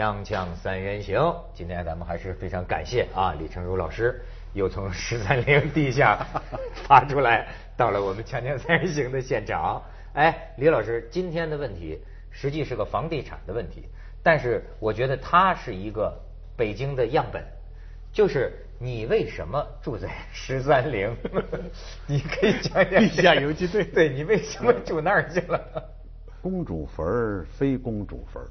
锵锵三人行，今天咱们还是非常感谢啊，李成儒老师又从十三陵地下爬出来，到了我们锵锵三人行的现场。哎，李老师，今天的问题实际是个房地产的问题，但是我觉得它是一个北京的样本，就是你为什么住在十三陵？你可以讲讲地下游击队对你为什么住那儿去了？公主坟儿非公主坟儿，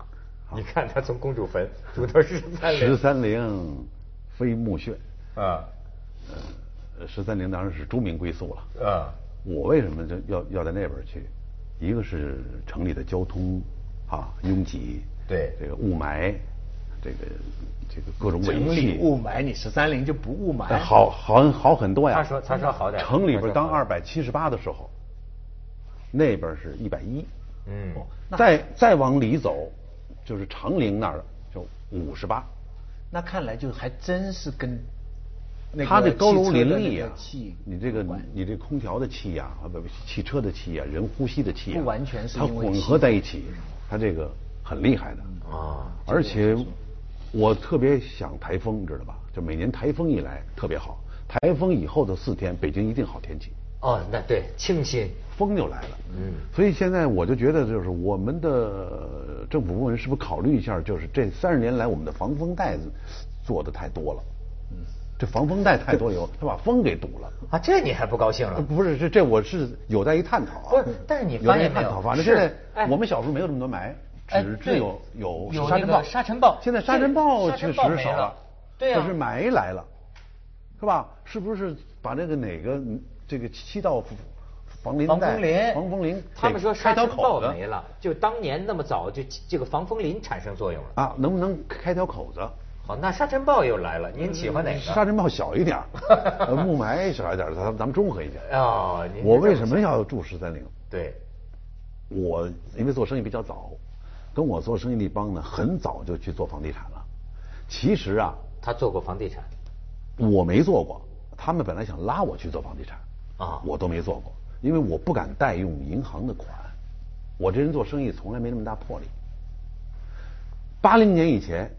你看他从公主坟 住到十三陵，十三陵非墓穴。啊，呃，十三陵当然是朱名归宿了。啊，我为什么就要要在那边去？一个是城里的交通啊拥挤，对这个雾霾，这个这个各种尾城里气，雾霾，你十三陵就不雾霾？但好好好很多呀。他说他说好点城里边当二百七十八的时候，那边是一百一。嗯，再再往里走，就是长陵那儿就五十八。那看来就还真是跟那个它这高楼林立啊，你这个你这空调的气呀，啊不不，汽车的气呀，人呼吸的气呀，不完全是它混合在一起，它这个很厉害的啊而且我特别想台风，知道吧？就每年台风一来特别好，台风以后的四天，北京一定好天气。哦，那对，清新，风就来了。嗯所以现在我就觉得，就是我们的政府部门是不是考虑一下，就是这三十年来我们的防风带子做的太多了。嗯，这防风带太多以后，它把风给堵了。啊，这你还不高兴了？呃不是，这这我是有待于探讨啊。不是但是你有发现没有待探讨。反正是现在哎我们小时候没有这么多霾，哎只只有有有那个沙尘暴。沙尘暴现在沙尘暴确实少了。对呀可是霾来了，是吧？是不是把这个哪个嗯这个七道防林带防风林，防风林，他们说开条沙尘暴口子没了，就当年那么早就这个防风林产生作用了。啊，能不能开条口子？好，那沙尘暴又来了，您喜欢哪个？沙尘暴小一点雾霾 小一点儿，咱咱们中和一下。哦，我为什么要住十三陵？对？我因为做生意比较早，跟我做生意那帮呢，很早就去做房地产了。其实啊，他做过房地产我没做过，他们本来想拉我去做房地产，啊我都没做过，因为我不敢贷用银行的款，我这人做生意从来没那么大魄力。八零年以前，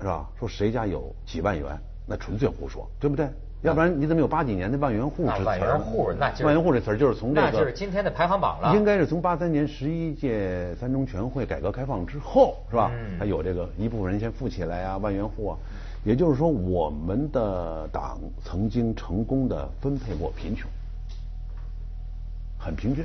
是吧？说谁家有几万元，那纯粹胡说，对不对？要不然你怎么有八几年的万元户那万这词儿元户那就是万元户这词儿就是从这个，那就是今天的排行榜了应该是从八三年十一届三中全会改革开放之后，是吧？嗯他有这个一部分人先富起来啊，万元户啊。也就是说，我们的党曾经成功的分配过贫穷，很平均，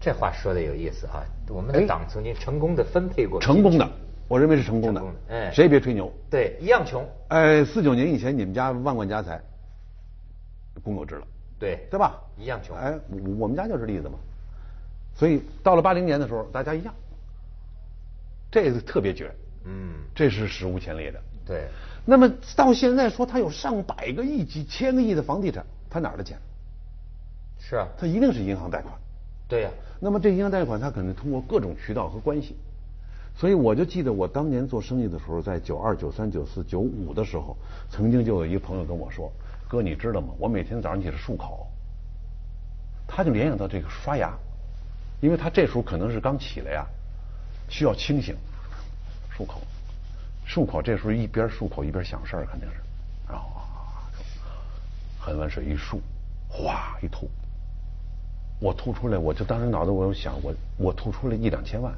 这话说的有意思啊！我们的哎党曾经成功的分配过成功的，我认为是成功的。成功的哎谁也别吹牛。对，一样穷，哎，四九年以前你们家万贯家财，公有制了，对对吧？一样穷。哎，我我们家就是例子嘛。所以到了八零年的时候，大家一样，这个特别绝，嗯，这是史无前例的。对，那么到现在说他有上百个亿、几千个亿的房地产，他哪儿的钱？是啊，他一定是银行贷款。对呀、那么这银行贷款，他可能通过各种渠道和关系。所以我就记得我当年做生意的时候，在九二、九三、九四、九五的时候，曾经就有一个朋友跟我说：“哥，你知道吗？我每天早上起来漱口。”他就联想到这个刷牙，因为他这时候可能是刚起来呀，需要清醒，漱口，漱口这时候一边漱口一边想事儿，肯定是，然后啊，喝完水一漱，哗一吐，我吐出来，我就当时脑子我有想，我我吐出来一两千万，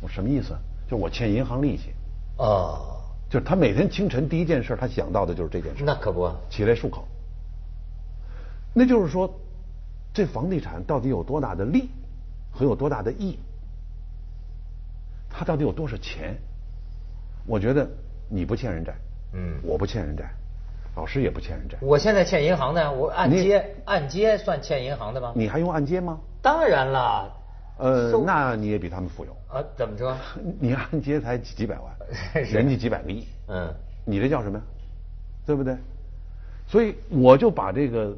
我什么意思？就是我欠银行利息，哦，就是他每天清晨第一件事，他想到的就是这件事，那可不，起来漱口。那就是说，这房地产到底有多大的利和有多大的益？他到底有多少钱？我觉得你不欠人债，嗯我不欠人债，老师也不欠人债，我现在欠银行的，我按揭，按揭算欠银行的吗？你还用按揭吗？当然了，呃，那你也比他们富有。啊，怎么着？你按揭才几几百万，人家几百个亿，嗯，你这叫什么呀？对不对？所以我就把这个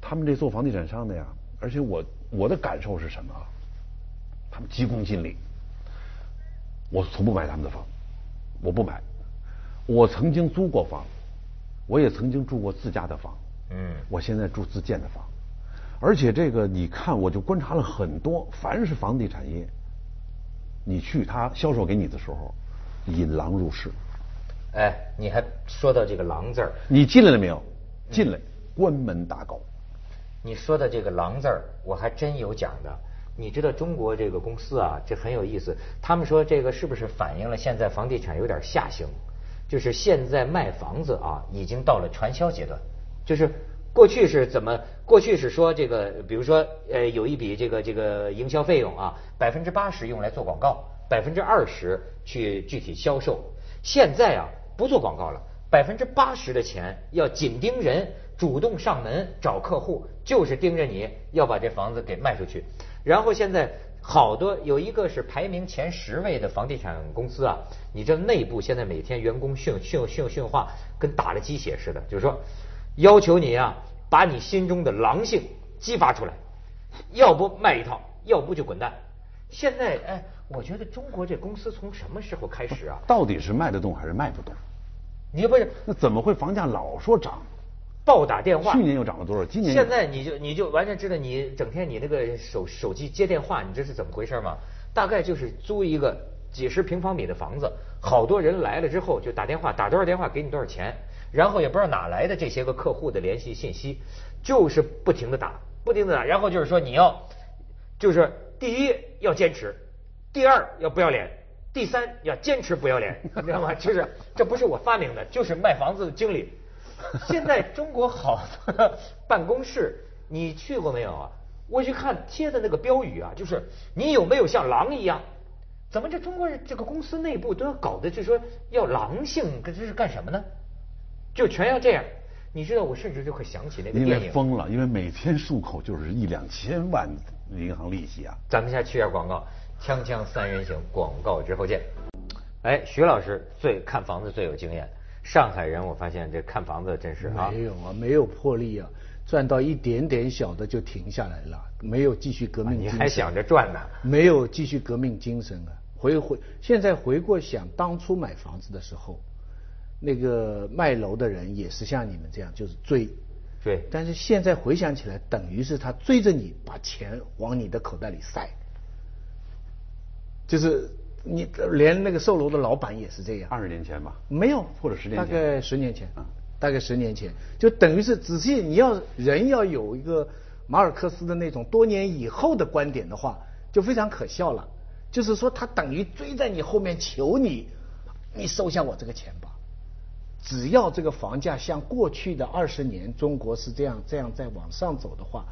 他们这做房地产商的呀，而且我我的感受是什么啊？他们急功近利，我从不买他们的房，我不买。我曾经租过房，我也曾经住过自家的房，嗯我现在住自建的房，而且这个你看，我就观察了很多，凡是房地产业，你去他销售给你的时候，引狼入室。哎，你还说到这个“狼”字儿，你进来了没有？进来，关门打狗。你说的这个“狼”字儿，我还真有讲的。你知道中国这个公司啊，这很有意思。他们说这个是不是反映了现在房地产有点下行？就是现在卖房子啊，已经到了传销阶段。就是过去是怎么？过去是说这个，比如说呃，有一笔这个这个营销费用啊，百分之八十用来做广告，百分之二十去具体销售。现在啊，不做广告了，百分之八十的钱要紧盯人，主动上门找客户，就是盯着你要把这房子给卖出去。然后现在好多有一个是排名前十位的房地产公司啊，你这内部现在每天员工训训训训话，跟打了鸡血似的，就是说要求你啊，把你心中的狼性激发出来，要不卖一套，要不就滚蛋。现在哎，我觉得中国这公司从什么时候开始啊？到底是卖得动还是卖不动？你不是那怎么会房价老说涨？暴打电话，去年又涨了多少？今年现在你就你就完全知道，你整天你那个手手机接电话，你这是怎么回事吗？大概就是租一个几十平方米的房子，好多人来了之后就打电话，打多少电话给你多少钱，然后也不知道哪来的这些个客户的联系信息，就是不停的打，不停的打，然后就是说你要，就是第一要坚持，第二要不要脸，第三要坚持不要脸，你知道吗？就是这不是我发明的，就是卖房子的经理。现在中国好多办公室，你去过没有啊？我去看贴的那个标语啊，就是你有没有像狼一样？怎么这中国人这个公司内部都要搞的，就说要狼性，这是干什么呢？就全要这样。你知道，我甚至就会想起那个电影。为疯了，因为每天漱口就是一两千万银行利息啊。咱们先去下广告，锵锵三人行，广告之后见。哎，徐老师最看房子最有经验，上海人我发现这看房子真是啊，没有啊，没有魄力啊，赚到一点点小的就停下来了，没有继续革命啊你。还想着赚呢？没有继续革命精神啊！回回现在回过想，当初买房子的时候，那个卖楼的人也是像你们这样，就是追。对但是现在回想起来，等于是他追着你把钱往你的口袋里塞，就是你连那个售楼的老板也是这样。二十年前吧，没有，或者十年前大概十年前啊大概十年前，就等于是仔细你要人要有一个马尔克斯的那种多年以后的观点的话，就非常可笑了。就是说，他等于追在你后面求你，你收下我这个钱吧。只要这个房价像过去的二十年中国是这样这样在往上走的话，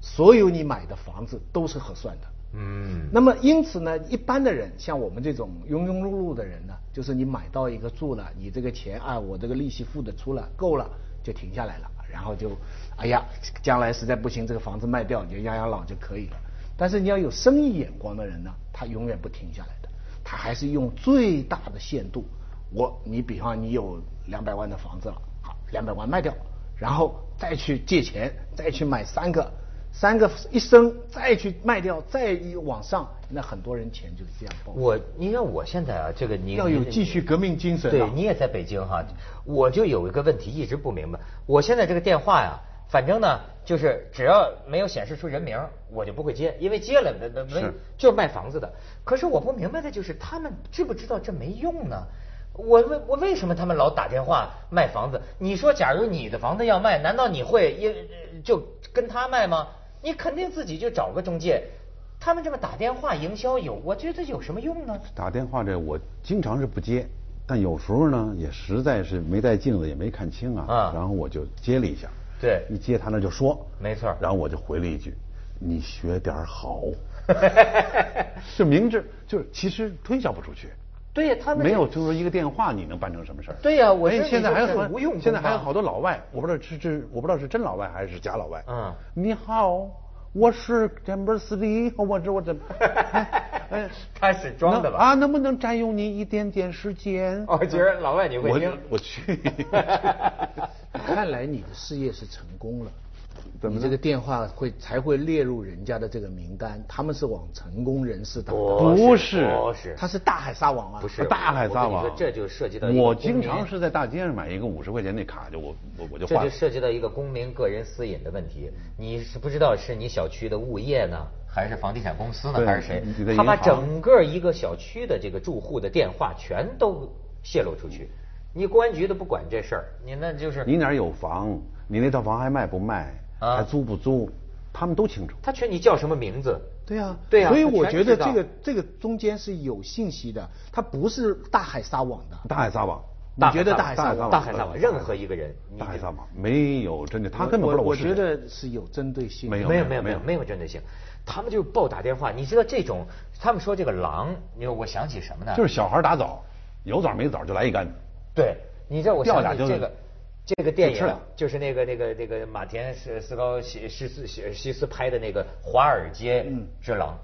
所有你买的房子都是合算的。嗯，那么因此呢，一般的人像我们这种庸庸碌碌的人呢，就是你买到一个住了，你这个钱啊，我这个利息付得出了，够了，就停下来了，然后就，哎呀，将来实在不行，这个房子卖掉，你就养养老就可以了。但是你要有生意眼光的人呢，他永远不停下来的，他还是用最大的限度。我，你比方你有两百万的房子了，好，两百万卖掉，然后再去借钱，再去买三个，三个一升，再去卖掉，再一往上，那很多人钱就是这样爆。我你看我现在啊，这个你要有继续革命精神啊对你也在北京哈，我就有一个问题一直不明白。我现在这个电话呀，反正呢，就是只要没有显示出人名，我就不会接，因为接了那那没就是卖房子的。可是我不明白的就是他们知不知道这没用呢？我为我为什么他们老打电话卖房子？你说，假如你的房子要卖，难道你会因就跟他卖吗？你肯定自己就找个中介。他们这么打电话营销有，我觉得有什么用呢？打电话这我经常是不接，但有时候呢也实在是没带镜子也没看清啊，啊然后我就接了一下。对一接他那就说，没错然后我就回了一句：“你学点儿好。”是明智就是其实推销不出去。对呀，他们没有，就是说一个电话你能办成什么事儿？对呀我哎现在还有很说这无用现在还有好多老外，我不知道是是我不知道是真老外还是假老外。嗯你好，我是詹姆斯利，我这我这，哎 他是装的吧啊，能不能占用你一点点时间？哦觉得老外你会我听我去。看来你的事业是成功了。怎么你这个电话会才会列入人家的这个名单，他们是往成功人士打的，不是不是，他是大海撒网啊，不是大海撒网这就涉及到我经常是在大街上买一个五十块钱那卡，就我我我就这就。涉及到一个公民个人私隐的问题。你是不知道是你小区的物业呢，还是房地产公司呢，还是谁？他把整个一个小区的这个住户的电话全都泄露出去。你公安局都不管这事儿，你那就是你哪儿有房？你那套房还卖不卖？啊还租不租？他们都清楚。他全你叫什么名字？对啊，对啊所以我觉得这个这个中间是有信息的，他不是大海撒网的。大海撒网，你觉得大海撒网？大海撒网，任何一个人，大海撒网没有针对，他根本不知道我我觉得是有针对性。没有没有没有没有没有针对性，他们就暴打电话。你知道这种，他们说这个狼，你说我想起什么呢？就是小孩打枣，有枣没枣就来一竿子。对，你知道我想起这个这个电影就是那个那个那个马田是斯高西西斯西西斯拍的那个《华尔街之狼》。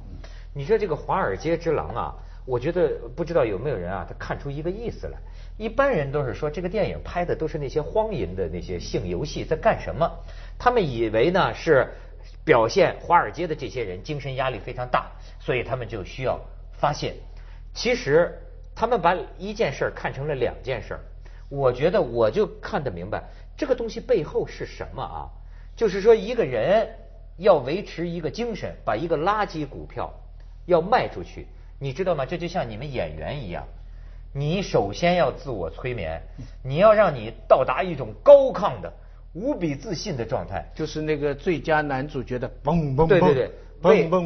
你说这个《华尔街之狼》啊，我觉得不知道有没有人啊，他看出一个意思来。一般人都是说这个电影拍的都是那些荒淫的那些性游戏在干什么？他们以为呢是表现华尔街的这些人精神压力非常大，所以他们就需要发泄。其实他们把一件事儿看成了两件事儿，我觉得我就看得明白这个东西背后是什么啊？就是说一个人要维持一个精神，把一个垃圾股票要卖出去，你知道吗？这就像你们演员一样，你首先要自我催眠，你要让你到达一种高亢的、无比自信的状态。就是那个最佳男主角的嘣嘣嘣，对对对。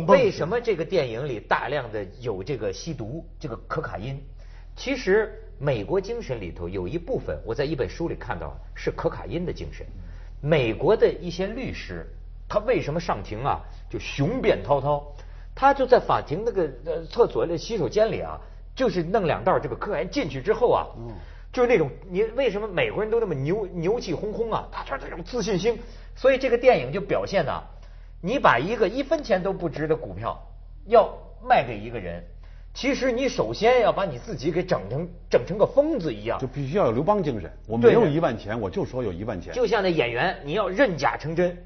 为什么这个电影里大量的有这个吸毒，这个可卡因？其实美国精神里头有一部分，我在一本书里看到是可卡因的精神。美国的一些律师，他为什么上庭啊，就雄辩滔滔？他就在法庭那个呃厕所的洗手间里啊，就是弄两袋这个可卡因进去之后啊，嗯就是那种你为什么美国人都那么牛牛气哄哄啊？他就是这种自信心，所以这个电影就表现呢、你把一个一分钱都不值的股票要卖给一个人，其实你首先要把你自己给整成整成个疯子一样就，必须要有刘邦精神。我没有一万钱，我就说有一万钱。就像那演员，你要认假成真，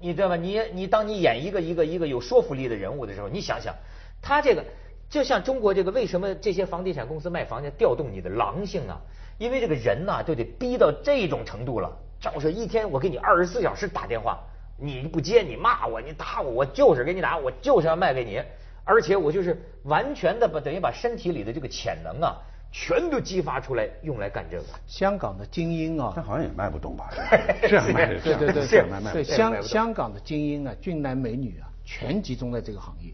你知道吧？你你当你演一个一个一个有说服力的人物的时候，你想想，他这个就像中国这个为什么这些房地产公司卖房子调动你的狼性啊？因为这个人呐、就得逼到这种程度了，照是一天我给你二十四小时打电话，你不接你骂我你打我，我就是给你打，我就是要卖给你，而且我就是完全的把等于把身体里的这个潜能啊，全都激发出来用来干这个。香港的精英啊，但好像也卖不动吧？这样卖的，对对对这样卖卖对。香香港的精英啊，俊男美女啊，全集中在这个行业。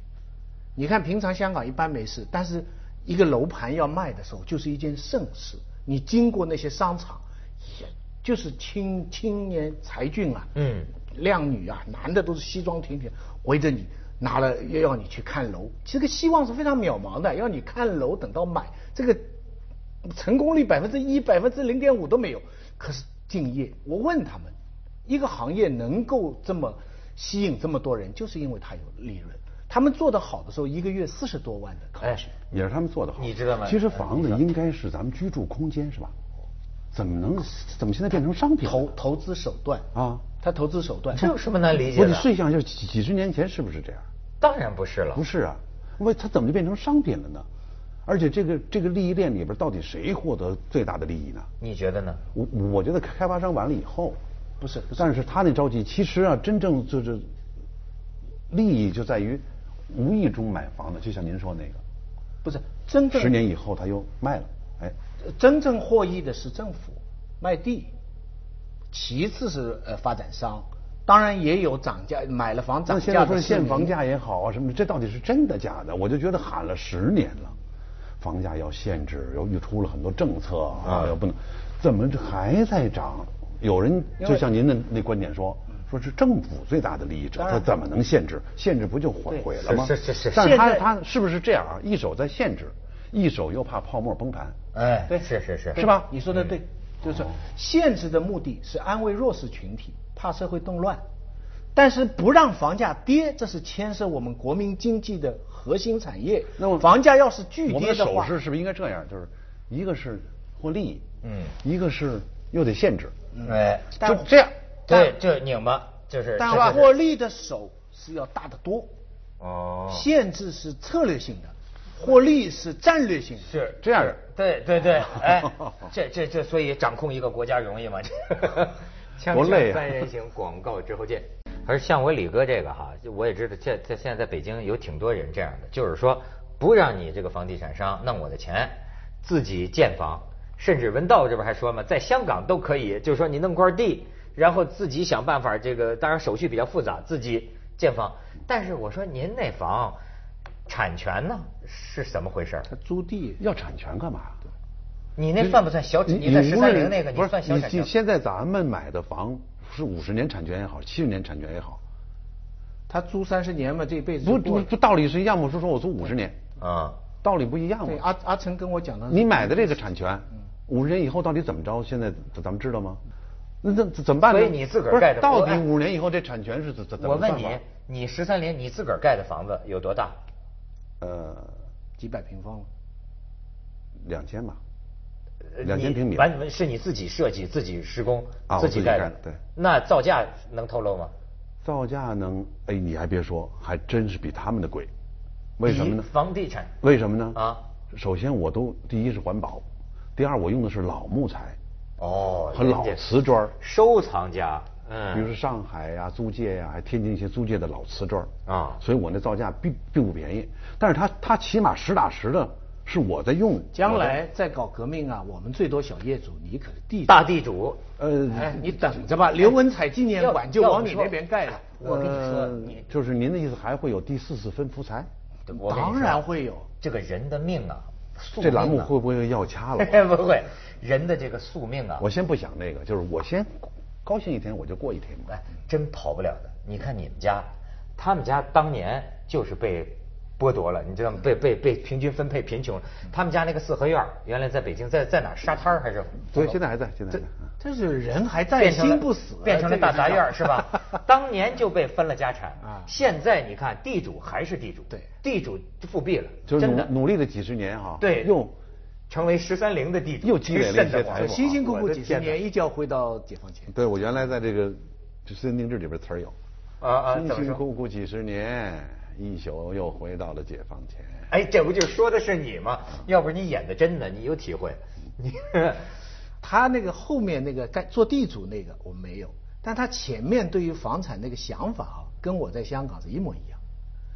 你看，平常香港一般没事，但是一个楼盘要卖的时候，就是一件盛事。你经过那些商场，也就是青青年才俊啊，嗯，靓女啊，男的都是西装挺挺，围着你拿了要要你去看楼，这个希望是非常渺茫的，要你看楼等到买，这个成功率百分之一、百分之零点五都没有。可是敬业，我问他们，一个行业能够这么吸引这么多人，就是因为它有利润。他们做得好的时候，一个月四十多万的考哎勤。也是他们做的好。你知道吗其实房子应该是咱们居住空间，是吧？怎么能怎么现在变成商品？投投资手段啊，他投资手段，这有什么难理解的我？试想一下，几几十年前是不是这样？当然不是了，不是啊，为他怎么就变成商品了呢？而且这个这个利益链里边到底谁获得最大的利益呢？你觉得呢？我我觉得开发商完了以后，不是不是但是他那着急，其实啊，真正就是利益就在于无意中买房的，就像您说那个，不是真正十年以后他又卖了，哎，真正获益的是政府卖地，其次是呃发展商，当然也有涨价，买了房涨那现在说限房价也好啊，什么这到底是真的假的？我就觉得喊了十年了，房价要限制，又又出了很多政策啊，又不能，怎么这还在涨？有人就像您的那观点说，说是政府最大的利益者，他怎么能限制？限制不就毁毁了吗？是是是是但是他他是不是这样啊？一手在限制，一手又怕泡沫崩盘。哎，对是是是，是吧你说的对，就是限制的目的是安慰弱势群体，怕社会动乱，但是不让房价跌，这是牵涉我们国民经济的核心产业。那么房价要是巨跌的话我们的手势是不是应该这样？就是一个是获利，嗯一个是又得限制，哎，但就这样。对，就拧巴。就是但获利的手是要大得多。哦，限制是策略性的，获利是战略性。是这样的对对对，哎，这这这，所以掌控一个国家容易吗？多累啊三人行，广告之后见。而像我李哥这个哈，就我也知道，这在现在在北京有挺多人这样的，就是说不让你这个房地产商弄我的钱，自己建房，甚至文道这边还说嘛，在香港都可以，就是说你弄块地，然后自己想办法，这个当然手续比较复杂，自己建房。但是我说您那房产权呢是怎么回事儿？他租地要产权干嘛？你那算不算小？你在十三陵那个，不是算小产权？现在咱们买的房是五十年产权也好，七十年产权也好，他租三十年嘛，这一辈子不不不，道理是一样。吗是说我租五十年，啊，道理不一样嘛对。阿阿成跟我讲的，你买的这个产权，五十年以后到底怎么着？现在咱们知道吗？那那怎么办呢？所以你自个儿不是盖的到底五十年以后这产权是怎怎怎我问你你十三陵你自个儿盖的房子有多大？呃，几百平方了。两千吧，呃两千平米吧。完是你自己设计、自己施工、啊自己盖的自己盖的。对那造价能透露吗？造价能，哎，你还别说，还真是比他们的贵。为什么呢？房地产为什么呢？啊，首先我都第一是环保，第二我用的是老木材哦，和老瓷砖收藏家，嗯，比如说上海呀、租界呀、还天津一些租界的老瓷砖啊所以我那造价并并不便宜，但是它它起码实打实的是我在用。将来在搞革命啊，我们最多小业主，你可是地主大地主。呃，哎，你等着吧，刘文彩纪念馆就往你那边盖了。我跟你说，呃你就是您的意思还会有第四次分福财？当我跟你说然会有这个人的命啊，宿这栏目会不会要掐了我？不会，人的这个宿命啊，我先不想那个，就是我先高兴一天我就过一天嘛。哎，真跑不了的。你看你们家，他们家当年就是被剥夺了，你知道吗？被被被平均分配贫穷了。他们家那个四合院原来在北京，在在哪？沙滩还是？对，现在还在，现在还在。嗯但是人还在，变心不死，变成了大杂院是吧？当当年就被分了家产啊现在你看地主还是地主，对地主复辟了，就是努真的努力了几十年哈，对又成为十三陵的地主，又积累了一些财富辛辛苦苦几十年，一觉回到解放前。对我原来在这个就孙定志里边词儿有，啊啊，辛辛？苦苦几十年，一宿又回到了解放前。哎，这不就说的是你吗？要不是你演的真的，你有体会。你他那个后面那个干做地主那个我没有，但他前面对于房产那个想法啊，跟我在香港是一模一样。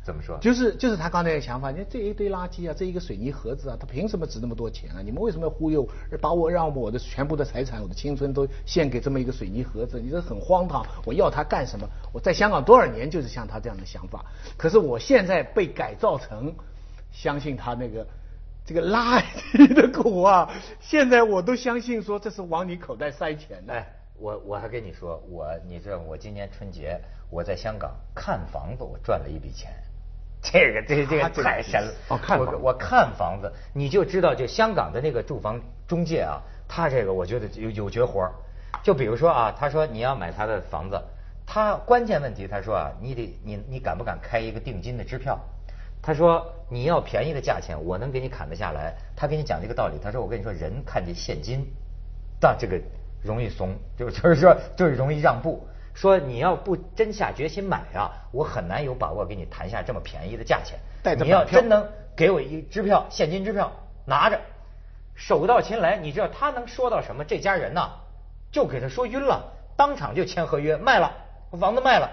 怎么说？就是就是他刚才的想法，你看这一堆垃圾啊，这一个水泥盒子啊，他凭什么值那么多钱啊？你们为什么要忽悠，把我让我的全部的财产、我的青春都献给这么一个水泥盒子？你这很荒唐！我要它干什么？我在香港多少年就是像他这样的想法，可是我现在被改造成相信他那个这个垃圾的苦啊！现在我都相信说这是往你口袋塞钱的。哎，我我还跟你说，我你知道我今年春节我在香港看房子，我赚了一笔钱。这个这这个啊这个太神了。哦看我我看房子，你就知道，就香港的那个住房中介啊，他这个我觉得有有绝活儿就比如说啊，他说你要买他的房子，他关键问题他说啊，你得你你敢不敢开一个定金的支票？他说你要便宜的价钱，我能给你砍得下来。他给你讲这个道理，他说我跟你说，人看见现金，但这个容易怂，就就是说就是容易让步。说你要不真下决心买啊，我很难有把握给你谈下这么便宜的价钱。你要真能给我一支票，现金支票拿着，手到擒来，你知道他能说到什么？这家人呐，就给他说晕了，当场就签合约卖了，房子卖了。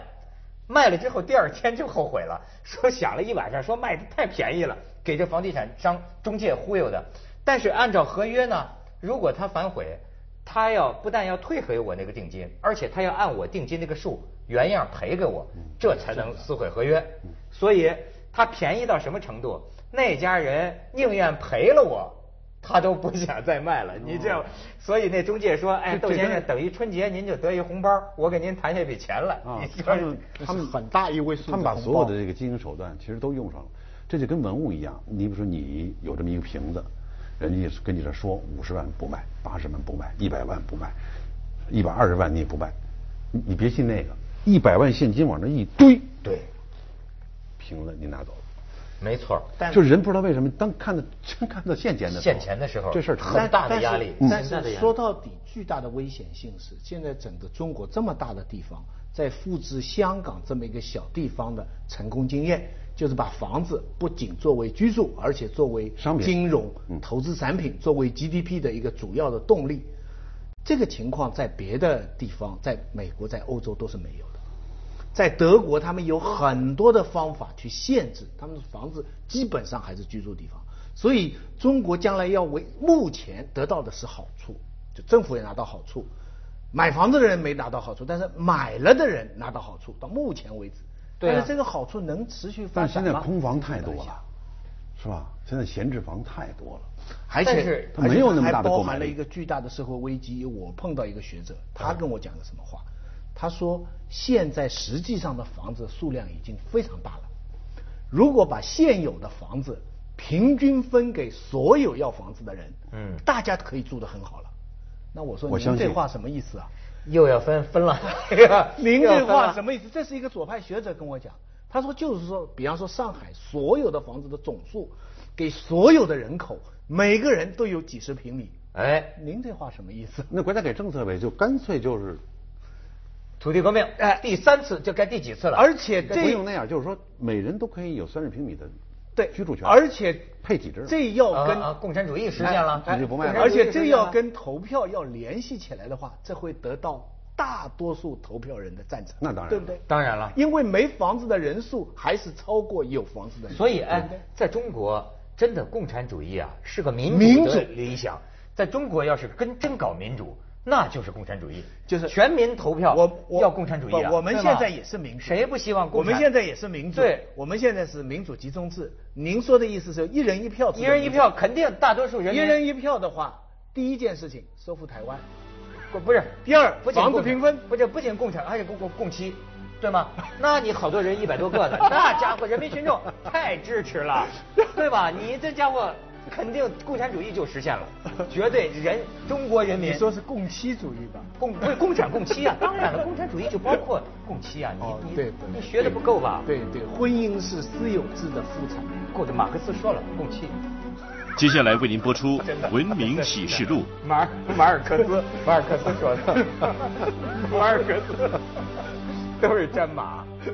卖了之后，第二天就后悔了，说想了一晚上，说卖的太便宜了，给这房地产商中介忽悠的。但是按照合约呢，如果他反悔，他要不但要退回我那个定金，而且他要按我定金那个数原样赔给我，这才能撕毁合约。所以他便宜到什么程度？那家人宁愿赔了我。他都不想再卖了，你知道，所以那中介说：“哎，窦先生，等于春节您就得一红包，我给您谈下笔钱来。啊他们很大一位数他们把所有的这个经营手段其实都用上了，这就跟文物一样。你比如说你有这么一个瓶子，人家跟你这说五十万不卖，八十万不卖，一百万不卖，一百二十万你也不卖，你你别信那个，一百万现金往那一堆，对，瓶子你拿走了。没错。但就是人不知道为什么，当看到真看到现钱的时候，现钱的时候这事儿很大的压力但是但很大的压力是说到底，巨大的危险性是，现在整个中国这么大的地方，在复制香港这么一个小地方的成功经验，就是把房子不仅作为居住，而且作为商品金融嗯投资产品，作为 GDP 的一个主要的动力。这个情况在别的地方，在美国、在欧洲都是没有的。在德国，他们有很多的方法去限制他们的房子，基本上还是居住地方。所以，中国将来要为目前得到的是好处，就政府也拿到好处，买房子的人没拿到好处，但是买了的人拿到好处。到目前为止，对啊但是这个好处能持续发展吗？现在空房太多了，是吧？现在闲置房太多了。而且但是它没有那么大的包购买力含了一个巨大的社会危机。我碰到一个学者，他跟我讲的什么话？他说，现在实际上的房子数量已经非常大了，如果把现有的房子平均分给所有要房子的人，嗯大家可以住得很好了。那我说，您这话什么意思啊？又要分分了，您这话什么？意思？这是一个左派学者跟我讲，他说就是说，比方说上海所有的房子的总数，给所有的人口，每个人都有几十平米。哎，您这话什么意思？那国家给政策呗，就干脆就是土地革命，哎第三次就该第几次了？而且这不用那样，就是说每人都可以有三十平米的对居住权，而且配几只这要跟、啊啊共产主义实现了哎你就不卖了哎而且这要跟投票要联系起来的话，这会得到大多数投票人的赞成。那当然对不对？当然了因为没房子的人数还是超过有房子的人。所以，对对哎，在中国，真的共产主义啊是个民民主的主理想。在中国，要是跟真搞民主，那就是共产主义，就是全民投票，我我要共产主义啊。我们现在也是民主，谁不希望共产？我们现在也是民主，对我们现在是民主集中制。您说的意思是一人一票？一人一票，肯定大多数人一人一票的话，第一件事情收复台湾，不不是。第二房子平分，不是不仅共产，还有共共共妻，对吗？那你好多人一百多个呢，那家伙人民群众太支持了，对吧？你这家伙肯定共产主义就实现了，绝对人中国人民你说是共妻主义吧？共不是共产共妻啊，当然了，共产主义就包括共妻啊，哦你你对对你学的不够吧？对对，婚姻是私有制的副产物。够的，马克思说了，共妻。接下来为您播出《文明启示录》。马尔马尔克斯，马尔克斯说的，马尔克斯都是战马。